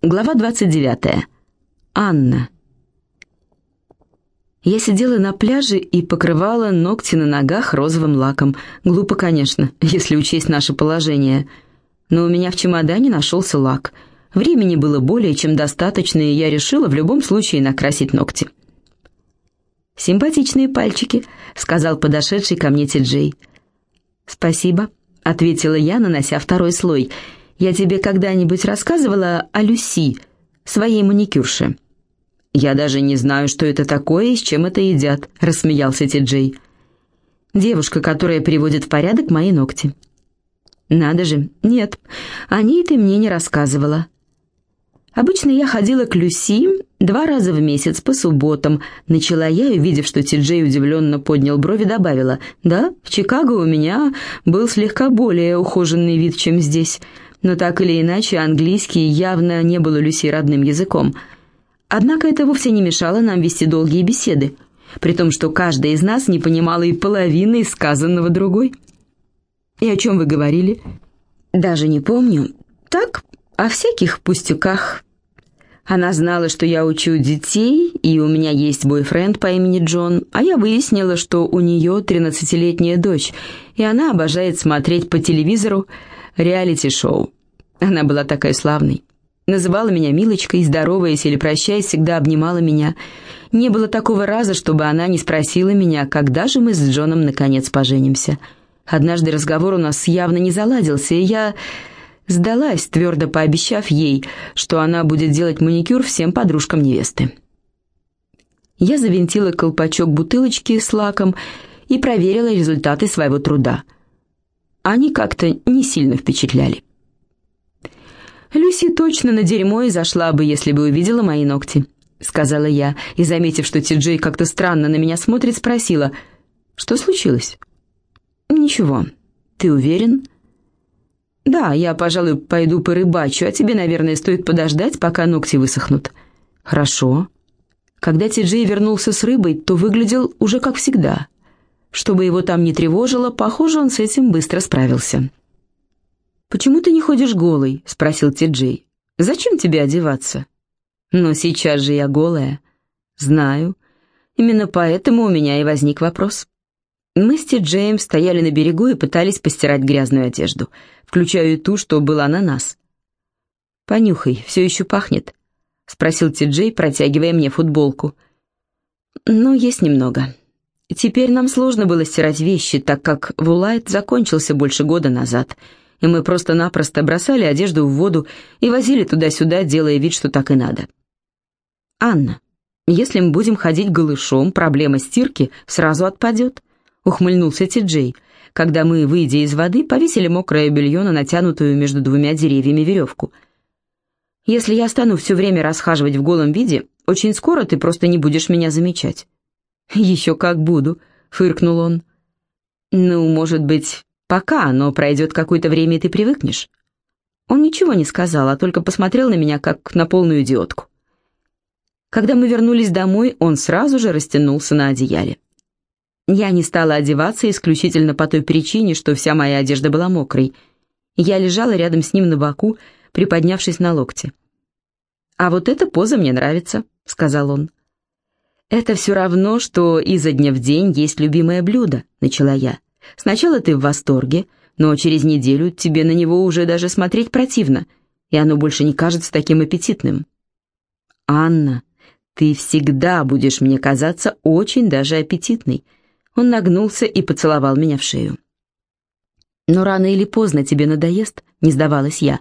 Глава 29. Анна. Я сидела на пляже и покрывала ногти на ногах розовым лаком. Глупо, конечно, если учесть наше положение. Но у меня в чемодане нашелся лак. Времени было более чем достаточно, и я решила в любом случае накрасить ногти. «Симпатичные пальчики», — сказал подошедший ко мне Ти-Джей. «Спасибо», — ответила я, нанося второй слой — я тебе когда-нибудь рассказывала о Люси, своей маникюрше?» «Я даже не знаю, что это такое и с чем это едят», — рассмеялся Ти-Джей. «Девушка, которая приводит в порядок мои ногти». «Надо же, нет, о ней ты мне не рассказывала». Обычно я ходила к Люси два раза в месяц по субботам. Начала я, увидев, что Ти-Джей удивленно поднял брови, добавила, «Да, в Чикаго у меня был слегка более ухоженный вид, чем здесь» но так или иначе английский явно не был у Люси родным языком. Однако это вовсе не мешало нам вести долгие беседы, при том, что каждая из нас не понимала и половины сказанного другой. «И о чем вы говорили?» «Даже не помню. Так, о всяких пустяках». Она знала, что я учу детей, и у меня есть бойфренд по имени Джон, а я выяснила, что у нее 13-летняя дочь, и она обожает смотреть по телевизору реалити-шоу. Она была такая славной. Называла меня Милочкой, здороваясь или прощаясь, всегда обнимала меня. Не было такого раза, чтобы она не спросила меня, когда же мы с Джоном наконец поженимся. Однажды разговор у нас явно не заладился, и я сдалась, твердо пообещав ей, что она будет делать маникюр всем подружкам невесты. Я завинтила колпачок бутылочки с лаком и проверила результаты своего труда. Они как-то не сильно впечатляли. «Люси точно на дерьмо и зашла бы, если бы увидела мои ногти», — сказала я, и, заметив, что Ти-Джей как-то странно на меня смотрит, спросила, «Что случилось?» «Ничего. Ты уверен?» «Да, я, пожалуй, пойду порыбачу, а тебе, наверное, стоит подождать, пока ногти высохнут». «Хорошо». Когда Ти-Джей вернулся с рыбой, то выглядел уже как всегда. Чтобы его там не тревожило, похоже, он с этим быстро справился. «Почему ты не ходишь голой?» — спросил Ти-Джей. «Зачем тебе одеваться?» «Но сейчас же я голая». «Знаю. Именно поэтому у меня и возник вопрос». Мы с Ти-Джеем стояли на берегу и пытались постирать грязную одежду, включая ту, что была на нас. «Понюхай, все еще пахнет?» — спросил Ти-Джей, протягивая мне футболку. «Ну, есть немного. Теперь нам сложно было стирать вещи, так как Вулайт закончился больше года назад» и мы просто-напросто бросали одежду в воду и возили туда-сюда, делая вид, что так и надо. «Анна, если мы будем ходить голышом, проблема стирки сразу отпадет», — ухмыльнулся Ти-Джей, когда мы, выйдя из воды, повесили мокрое белье на натянутую между двумя деревьями веревку. «Если я стану все время расхаживать в голом виде, очень скоро ты просто не будешь меня замечать». «Еще как буду», — фыркнул он. «Ну, может быть, Пока, но пройдет какое-то время, и ты привыкнешь». Он ничего не сказал, а только посмотрел на меня, как на полную идиотку. Когда мы вернулись домой, он сразу же растянулся на одеяле. Я не стала одеваться исключительно по той причине, что вся моя одежда была мокрой. Я лежала рядом с ним на боку, приподнявшись на локте. «А вот эта поза мне нравится», — сказал он. «Это все равно, что изо дня в день есть любимое блюдо», — начала я. Сначала ты в восторге, но через неделю тебе на него уже даже смотреть противно, и оно больше не кажется таким аппетитным. Анна, ты всегда будешь мне казаться очень даже аппетитной. Он нагнулся и поцеловал меня в шею. Но рано или поздно тебе надоест, не сдавалась я.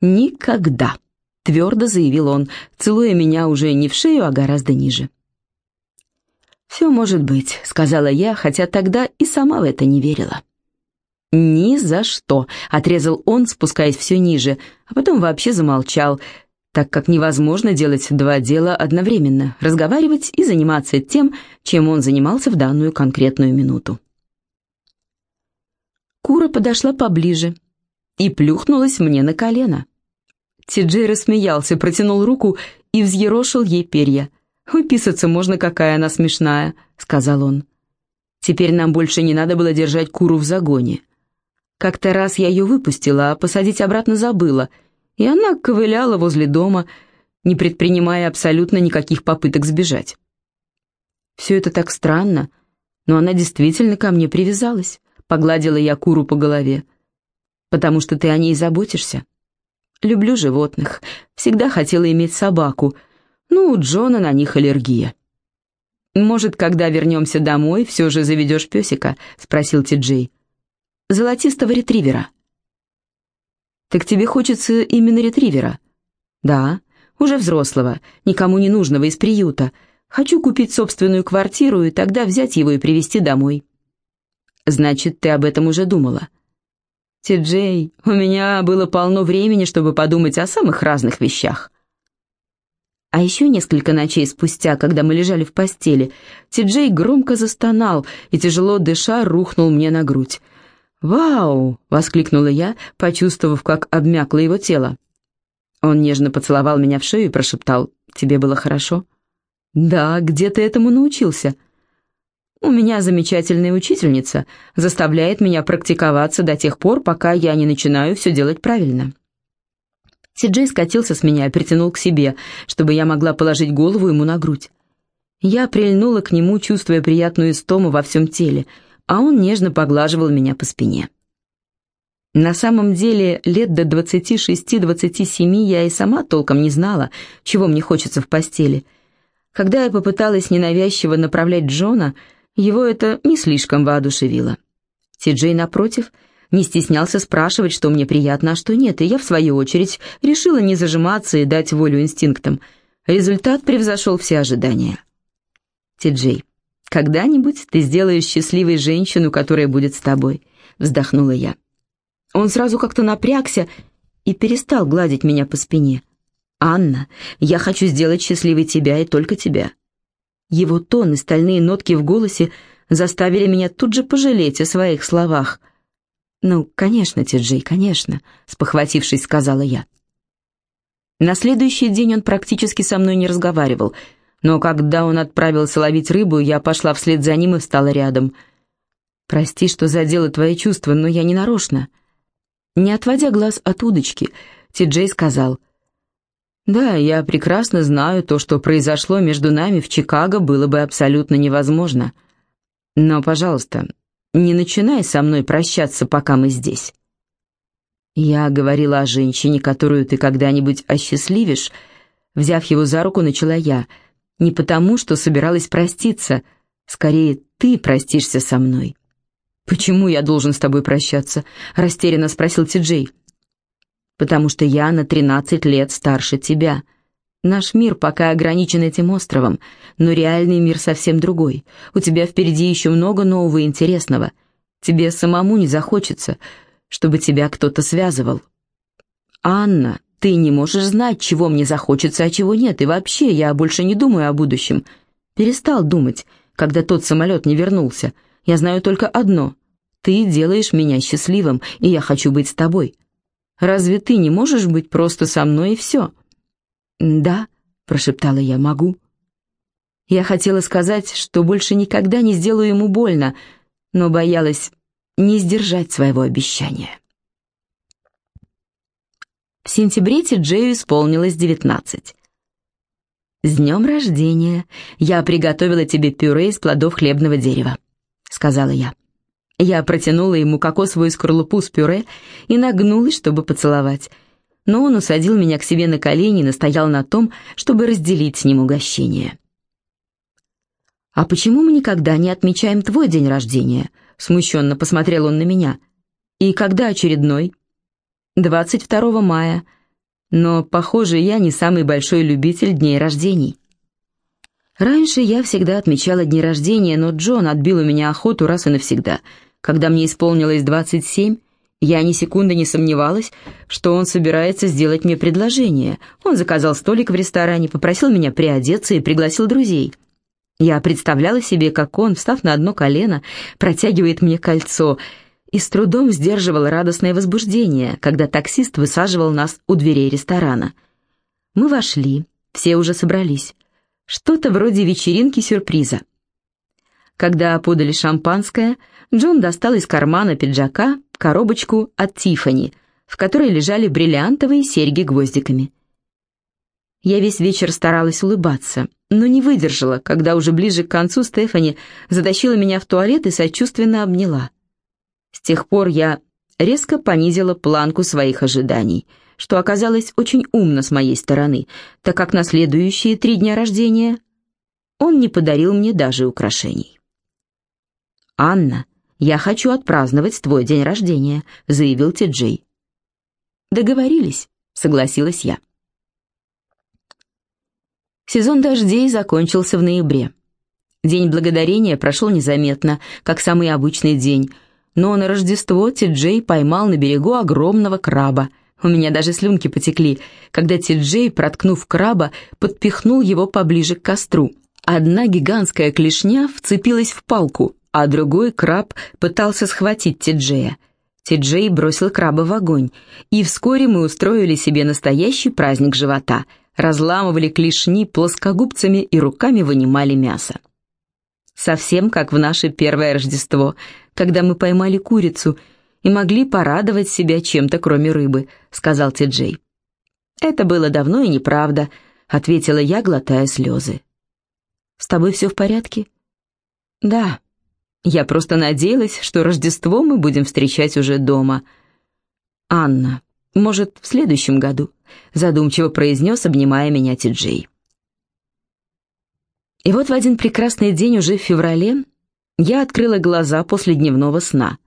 Никогда, твердо заявил он, целуя меня уже не в шею, а гораздо ниже. «Все может быть», — сказала я, хотя тогда и сама в это не верила. «Ни за что», — отрезал он, спускаясь все ниже, а потом вообще замолчал, так как невозможно делать два дела одновременно, разговаривать и заниматься тем, чем он занимался в данную конкретную минуту. Кура подошла поближе и плюхнулась мне на колено. Тиджей рассмеялся, протянул руку и взъерошил ей перья — «Выписаться можно, какая она смешная», — сказал он. Теперь нам больше не надо было держать куру в загоне. Как-то раз я ее выпустила, а посадить обратно забыла, и она ковыляла возле дома, не предпринимая абсолютно никаких попыток сбежать. Все это так странно, но она действительно ко мне привязалась, погладила я куру по голове. Потому что ты о ней заботишься. Люблю животных, всегда хотела иметь собаку, ну, у Джона на них аллергия. «Может, когда вернемся домой, все же заведешь песика?» — спросил Ти-Джей. «Золотистого ретривера». «Так тебе хочется именно ретривера?» «Да, уже взрослого, никому не нужного из приюта. Хочу купить собственную квартиру и тогда взять его и привезти домой». «Значит, ты об этом уже думала?» «Ти-Джей, у меня было полно времени, чтобы подумать о самых разных вещах». А еще несколько ночей спустя, когда мы лежали в постели, Ти-Джей громко застонал и, тяжело дыша, рухнул мне на грудь. «Вау!» — воскликнула я, почувствовав, как обмякло его тело. Он нежно поцеловал меня в шею и прошептал, «Тебе было хорошо?» «Да, где ты этому научился?» «У меня замечательная учительница, заставляет меня практиковаться до тех пор, пока я не начинаю все делать правильно». Сиджей скатился с меня и притянул к себе, чтобы я могла положить голову ему на грудь. Я прильнула к нему, чувствуя приятную истому во всем теле, а он нежно поглаживал меня по спине. На самом деле, лет до 26-27 я и сама толком не знала, чего мне хочется в постели. Когда я попыталась ненавязчиво направлять Джона, его это не слишком воодушевило. Сиджей, напротив, — не стеснялся спрашивать, что мне приятно, а что нет, и я, в свою очередь, решила не зажиматься и дать волю инстинктам. Результат превзошел все ожидания. «Ти-Джей, когда-нибудь ты сделаешь счастливой женщину, которая будет с тобой», — вздохнула я. Он сразу как-то напрягся и перестал гладить меня по спине. «Анна, я хочу сделать счастливой тебя и только тебя». Его тон и стальные нотки в голосе заставили меня тут же пожалеть о своих словах — «Ну, конечно, Тиджей, конечно», — спохватившись, сказала я. На следующий день он практически со мной не разговаривал, но когда он отправился ловить рыбу, я пошла вслед за ним и встала рядом. «Прости, что задела твои чувства, но я не нарочно». Не отводя глаз от удочки, Тиджей сказал, «Да, я прекрасно знаю, то, что произошло между нами в Чикаго, было бы абсолютно невозможно. Но, пожалуйста, не начинай со мной прощаться, пока мы здесь. Я говорила о женщине, которую ты когда-нибудь осчастливишь. Взяв его за руку, начала я. Не потому, что собиралась проститься. Скорее, ты простишься со мной. «Почему я должен с тобой прощаться?» — растерянно спросил Ти-Джей. «Потому что я на тринадцать лет старше тебя. Наш мир пока ограничен этим островом, но реальный мир совсем другой. У тебя впереди еще много нового и интересного. Тебе самому не захочется, чтобы тебя кто-то связывал. Анна, ты не можешь знать, чего мне захочется, а чего нет, и вообще я больше не думаю о будущем. Перестал думать, когда тот самолет не вернулся. Я знаю только одно. Ты делаешь меня счастливым, и я хочу быть с тобой. Разве ты не можешь быть просто со мной и все?» «Да», — прошептала я, — «могу». Я хотела сказать, что больше никогда не сделаю ему больно, но боялась не сдержать своего обещания. В сентябре Джею исполнилось девятнадцать. «С днем рождения! Я приготовила тебе пюре из плодов хлебного дерева», — сказала я. Я протянула ему кокосовую скорлупу с пюре и нагнулась, чтобы поцеловать — но он усадил меня к себе на колени и настоял на том, чтобы разделить с ним угощение. «А почему мы никогда не отмечаем твой день рождения?» Смущенно посмотрел он на меня. «И когда очередной?» «22 мая. Но, похоже, я не самый большой любитель дней рождений». Раньше я всегда отмечала дни рождения, но Джон отбил у меня охоту раз и навсегда. Когда мне исполнилось 27, я ни секунды не сомневалась, что он собирается сделать мне предложение. Он заказал столик в ресторане, попросил меня приодеться и пригласил друзей. Я представляла себе, как он, встав на одно колено, протягивает мне кольцо, и с трудом сдерживал радостное возбуждение, когда таксист высаживал нас у дверей ресторана. Мы вошли, все уже собрались. Что-то вроде вечеринки-сюрприза. Когда подали шампанское, Джон достал из кармана пиджака коробочку от Тифани в которой лежали бриллиантовые серьги гвоздиками. Я весь вечер старалась улыбаться, но не выдержала, когда уже ближе к концу Стефани затащила меня в туалет и сочувственно обняла. С тех пор я резко понизила планку своих ожиданий, что оказалось очень умно с моей стороны, так как на следующие три дня рождения он не подарил мне даже украшений. «Анна, я хочу отпраздновать твой день рождения», — заявил Ти-Джей. «Договорились», — согласилась я. Сезон дождей закончился в ноябре. День благодарения прошел незаметно, как самый обычный день, но на Рождество Ти-Джей поймал на берегу огромного краба. У меня даже слюнки потекли, когда Ти-Джей, проткнув краба, подпихнул его поближе к костру. Одна гигантская клешня вцепилась в палку, а другой краб пытался схватить Ти-Джея. Ти-Джей бросил краба в огонь, и вскоре мы устроили себе настоящий праздник живота, разламывали клешни плоскогубцами и руками вынимали мясо. Совсем как в наше первое Рождество, когда мы поймали курицу и могли порадовать себя чем-то, кроме рыбы», — сказал Ти-Джей. «Это было давно и неправда», — ответила я, глотая слезы. «С тобой все в порядке?» «Да. Я просто надеялась, что Рождество мы будем встречать уже дома». «Анна, может, в следующем году?» — задумчиво произнес, обнимая меня Ти-Джей. И вот в один прекрасный день уже в феврале я открыла глаза после дневного сна.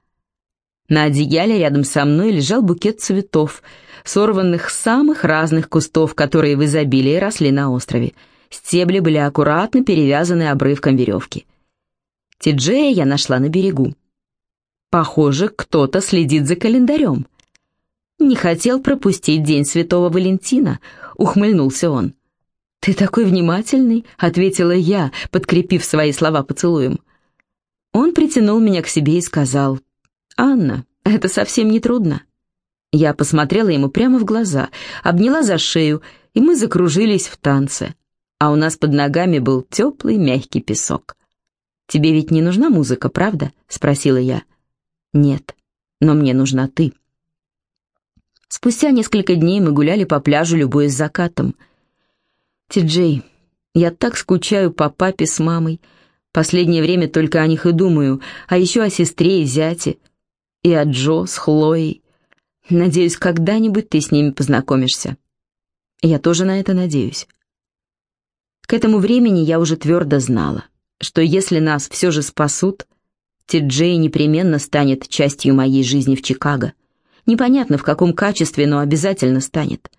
На одеяле рядом со мной лежал букет цветов, сорванных с самых разных кустов, которые в изобилии росли на острове. Стебли были аккуратно перевязаны обрывком веревки. Тиджея я нашла на берегу. Похоже, кто-то следит за календарем. «Не хотел пропустить День Святого Валентина», — ухмыльнулся он. «Ты такой внимательный», — ответила я, подкрепив свои слова поцелуем. Он притянул меня к себе и сказал, «Анна, это совсем не трудно». Я посмотрела ему прямо в глаза, обняла за шею, и мы закружились в танце. А у нас под ногами был теплый мягкий песок. «Тебе ведь не нужна музыка, правда?» — спросила я. «Нет, но мне нужна ты». Спустя несколько дней мы гуляли по пляжу, любуясь закатом — Ти-Джей, я так скучаю по папе с мамой. Последнее время только о них и думаю, а еще о сестре и зяте, и о Джо с Хлоей. Надеюсь, когда-нибудь ты с ними познакомишься. Я тоже на это надеюсь. К этому времени я уже твердо знала, что если нас все же спасут, Ти-Джей непременно станет частью моей жизни в Чикаго. Непонятно в каком качестве, но обязательно станет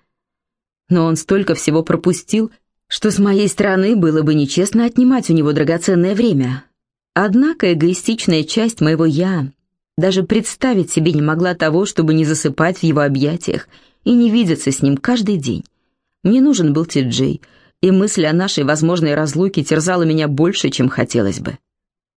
но он столько всего пропустил, что с моей стороны было бы нечестно отнимать у него драгоценное время. Однако эгоистичная часть моего «я» даже представить себе не могла того, чтобы не засыпать в его объятиях и не видеться с ним каждый день. Мне нужен был Ти-Джей, и мысль о нашей возможной разлуке терзала меня больше, чем хотелось бы.